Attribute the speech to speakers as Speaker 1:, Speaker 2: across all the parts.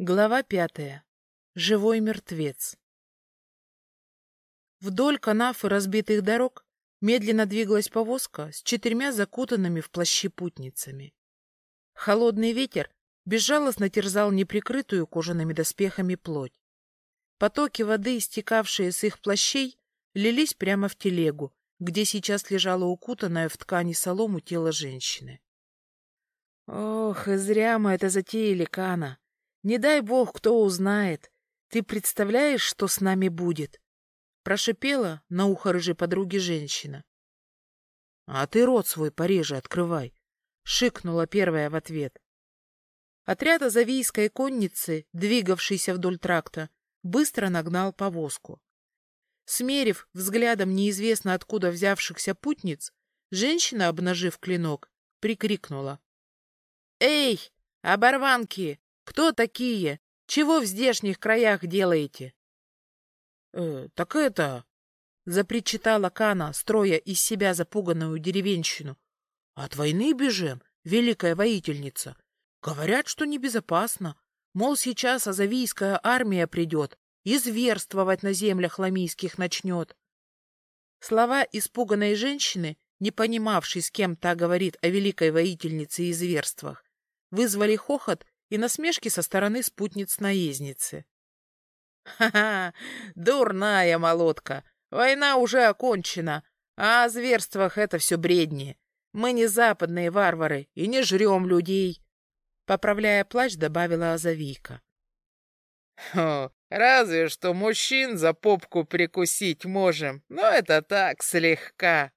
Speaker 1: Глава пятая. Живой мертвец. Вдоль канав и разбитых дорог медленно двигалась повозка с четырьмя закутанными в плащи путницами. Холодный ветер безжалостно терзал неприкрытую кожаными доспехами плоть. Потоки воды, истекавшие с их плащей, лились прямо в телегу, где сейчас лежало укутанное в ткани солому тело женщины. Ох, и зря мы это затеяли, Кана. Не дай бог, кто узнает. Ты представляешь, что с нами будет? Прошипела на ухо рыжей подруги женщина. — А ты рот свой пореже открывай, — шикнула первая в ответ. Отряд азавийской конницы, двигавшийся вдоль тракта, быстро нагнал повозку. Смерив взглядом неизвестно откуда взявшихся путниц, женщина, обнажив клинок, прикрикнула. — Эй, оборванки! Кто такие? Чего в здешних краях делаете? Э, так это... Запричитала Кана, строя из себя запуганную деревенщину. От войны бежим, великая воительница. Говорят, что небезопасно. Мол, сейчас азавийская армия придет и зверствовать на землях ламийских начнет. Слова испуганной женщины, не понимавшей, с кем та говорит о великой воительнице и зверствах, вызвали хохот и насмешки со стороны спутниц-наездницы. «Ха-ха! Дурная молотка! Война уже окончена, а о зверствах это все бредни. Мы не западные варвары и не жрем людей!» Поправляя плащ, добавила Азавийка. «Хо, разве что мужчин за попку прикусить можем, но это так, слегка!»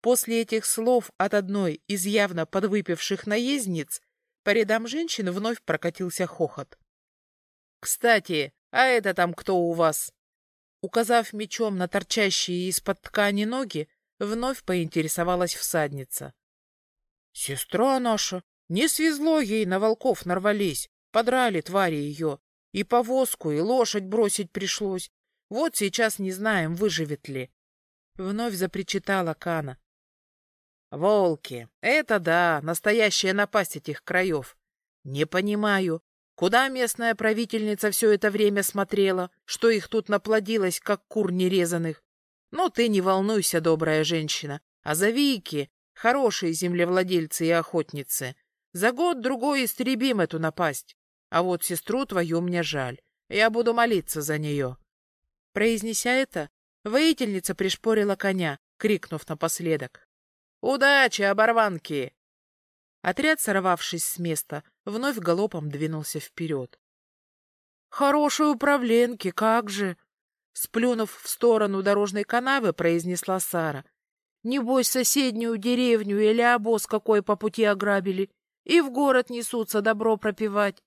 Speaker 1: После этих слов от одной из явно подвыпивших наездниц по рядам женщин вновь прокатился хохот. «Кстати, а это там кто у вас?» Указав мечом на торчащие из-под ткани ноги, вновь поинтересовалась всадница. «Сестра наша! Не свезло ей, на волков нарвались, подрали твари ее. И повозку, и лошадь бросить пришлось. Вот сейчас не знаем, выживет ли». Вновь запричитала Кана. Волки. Это да, настоящая напасть этих краев. Не понимаю, куда местная правительница все это время смотрела, что их тут наплодилось, как кур нерезанных. Но ты не волнуйся, добрая женщина, а завийки — хорошие землевладельцы и охотницы. За год-другой истребим эту напасть. А вот сестру твою мне жаль. Я буду молиться за нее. Произнеся это, воительница пришпорила коня, крикнув напоследок. «Удачи, оборванки!» Отряд, сорвавшись с места, вновь галопом двинулся вперед. «Хорошие управленки, как же!» Сплюнув в сторону дорожной канавы, произнесла Сара. «Небось, соседнюю деревню или обоз какой по пути ограбили, и в город несутся добро пропивать».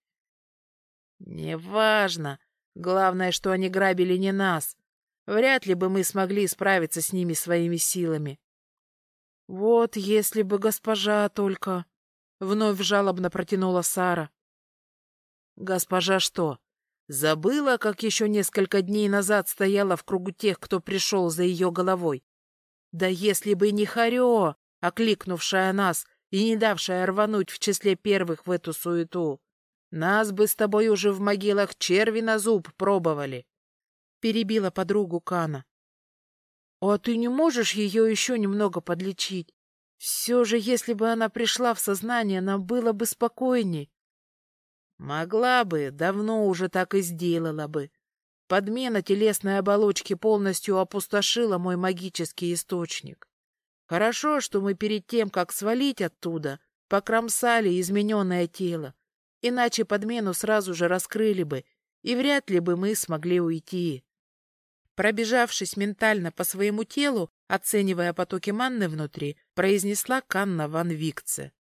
Speaker 1: «Неважно. Главное, что они грабили не нас. Вряд ли бы мы смогли справиться с ними своими силами. Вот если бы госпожа только... Вновь жалобно протянула Сара. Госпожа что, забыла, как еще несколько дней назад стояла в кругу тех, кто пришел за ее головой? Да если бы не Харё, окликнувшая нас и не давшая рвануть в числе первых в эту суету, нас бы с тобой уже в могилах черви на зуб пробовали. Перебила подругу Кана. А ты не можешь ее еще немного подлечить? Все же, если бы она пришла в сознание, нам было бы спокойней. Могла бы, давно уже так и сделала бы. Подмена телесной оболочки полностью опустошила мой магический источник. Хорошо, что мы перед тем, как свалить оттуда, покромсали измененное тело, иначе подмену сразу же раскрыли бы, и вряд ли бы мы смогли уйти. Пробежавшись ментально по своему телу, оценивая потоки манны внутри, произнесла Канна Ван Викце.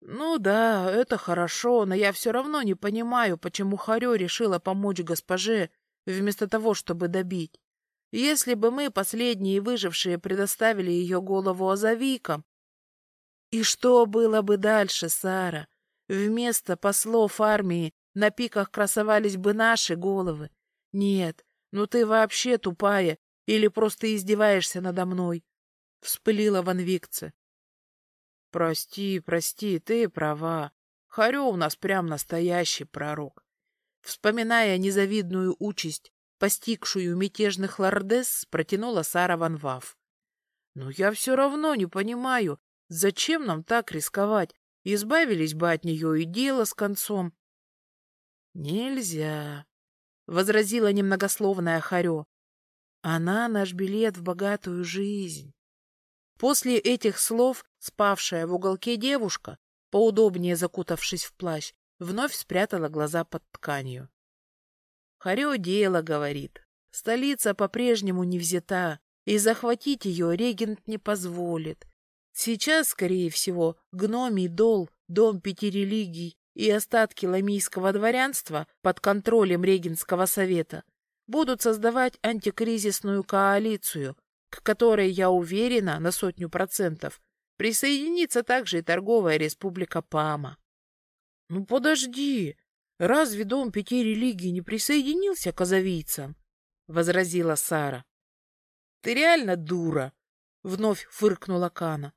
Speaker 1: «Ну да, это хорошо, но я все равно не понимаю, почему Харё решила помочь госпоже, вместо того, чтобы добить. Если бы мы, последние выжившие, предоставили ее голову Азавикам... И что было бы дальше, Сара? Вместо послов армии на пиках красовались бы наши головы. Нет, ну ты вообще тупая или просто издеваешься надо мной? Вспылила Ван Викце. Прости, прости, ты права. Харё у нас прям настоящий пророк. Вспоминая незавидную участь, постигшую мятежных лордес, протянула Сара Ван Ваф. Но я все равно не понимаю, зачем нам так рисковать? Избавились бы от нее и дело с концом. Нельзя, — возразила немногословная Харё. Она наш билет в богатую жизнь. После этих слов спавшая в уголке девушка, поудобнее закутавшись в плащ, вновь спрятала глаза под тканью. Харё дело, говорит. Столица по-прежнему не взята, и захватить ее регент не позволит. Сейчас, скорее всего, гномий дол, дом пяти религий и остатки ламийского дворянства под контролем регентского совета будут создавать антикризисную коалицию, к которой, я уверена, на сотню процентов, присоединится также и торговая республика Пама. — Ну подожди, разве дом пяти религий не присоединился к азовийцам? — возразила Сара. — Ты реально дура! — вновь фыркнула Кана.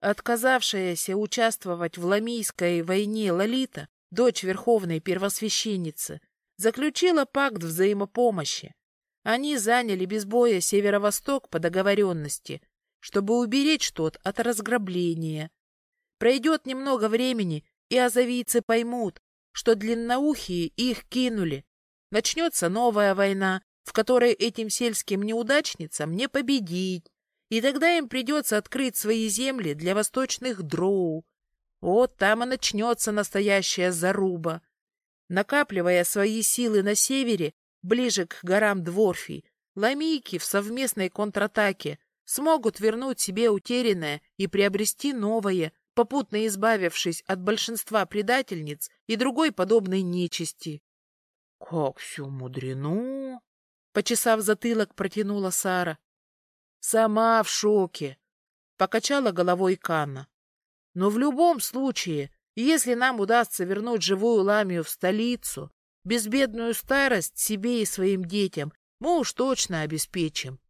Speaker 1: Отказавшаяся участвовать в Ламийской войне Лолита, дочь верховной первосвященницы, заключила пакт взаимопомощи. Они заняли без боя северо-восток по договоренности, чтобы уберечь тот от разграбления. Пройдет немного времени, и азовийцы поймут, что длинноухие их кинули. Начнется новая война, в которой этим сельским неудачницам не победить, и тогда им придется открыть свои земли для восточных дроу. Вот там и начнется настоящая заруба. Накапливая свои силы на севере, ближе к горам Дворфи, ламийки в совместной контратаке смогут вернуть себе утерянное и приобрести новое, попутно избавившись от большинства предательниц и другой подобной нечисти. — Как все мудрено! — почесав затылок, протянула Сара. — Сама в шоке! — покачала головой Канна. — Но в любом случае если нам удастся вернуть живую ламию в столицу, безбедную старость себе и своим детям мы уж точно обеспечим.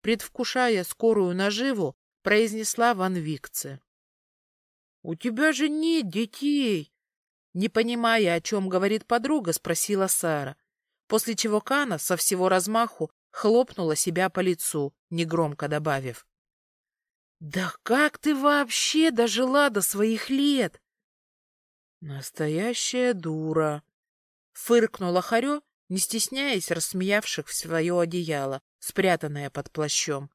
Speaker 1: Предвкушая скорую наживу, произнесла Ван Викце. — У тебя же нет детей! Не понимая, о чем говорит подруга, спросила Сара, после чего Кана со всего размаху хлопнула себя по лицу, негромко добавив. — Да как ты вообще дожила до своих лет? Настоящая дура. Фыркнула Харё, не стесняясь рассмеявших в свое одеяло, спрятанное под плащом.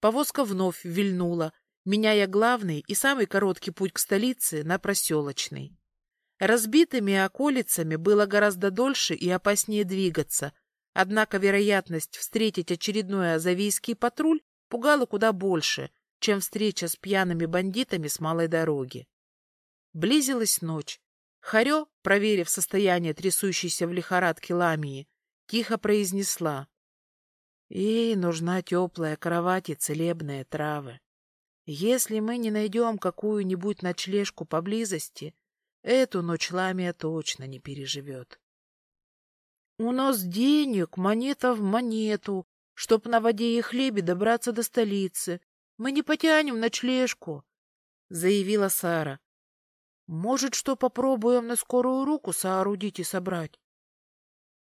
Speaker 1: Повозка вновь вильнула, меняя главный и самый короткий путь к столице на проселочный. Разбитыми околицами было гораздо дольше и опаснее двигаться, однако вероятность встретить очередной азавийский патруль пугала куда больше, чем встреча с пьяными бандитами с малой дороги. Близилась ночь. Харё, проверив состояние трясущейся в лихорадке ламии, тихо произнесла. Ей нужна теплая кровать и целебные травы. Если мы не найдем какую-нибудь ночлежку поблизости, эту ночь ламия точно не переживет. — У нас денег, монета в монету, чтоб на воде и хлебе добраться до столицы. Мы не потянем ночлежку, — заявила Сара. Может, что попробуем на скорую руку соорудить и собрать?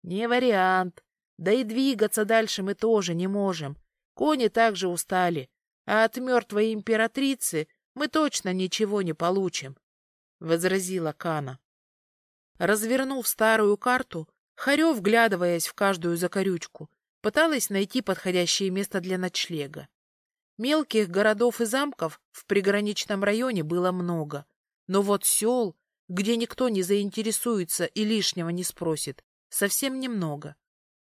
Speaker 1: Не вариант. Да и двигаться дальше мы тоже не можем. Кони также устали. А от мертвой императрицы мы точно ничего не получим, — возразила Кана. Развернув старую карту, Харев, вглядываясь в каждую закорючку, пыталась найти подходящее место для ночлега. Мелких городов и замков в приграничном районе было много, но вот сел, где никто не заинтересуется и лишнего не спросит, совсем немного.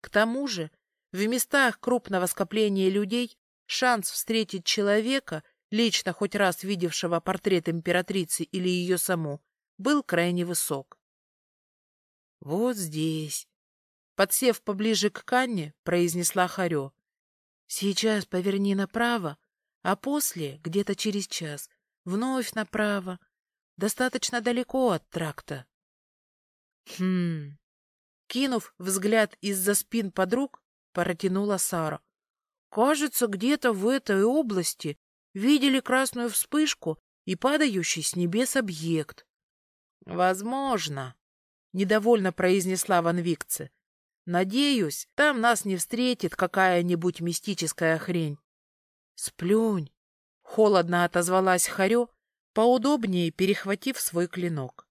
Speaker 1: К тому же, в местах крупного скопления людей шанс встретить человека, лично хоть раз видевшего портрет императрицы или ее саму, был крайне высок. «Вот здесь», — подсев поближе к Канне, произнесла Харё. «Сейчас поверни направо, а после, где-то через час, вновь направо, достаточно далеко от тракта. Хм. Кинув взгляд из-за спин подруг, протянула Сара. Кажется, где-то в этой области видели красную вспышку и падающий с небес объект. Возможно, — недовольно произнесла Ван Викце. Надеюсь, там нас не встретит какая-нибудь мистическая хрень. Сплюнь! — холодно отозвалась Харё, поудобнее перехватив свой клинок.